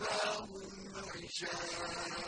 أباهم عشاء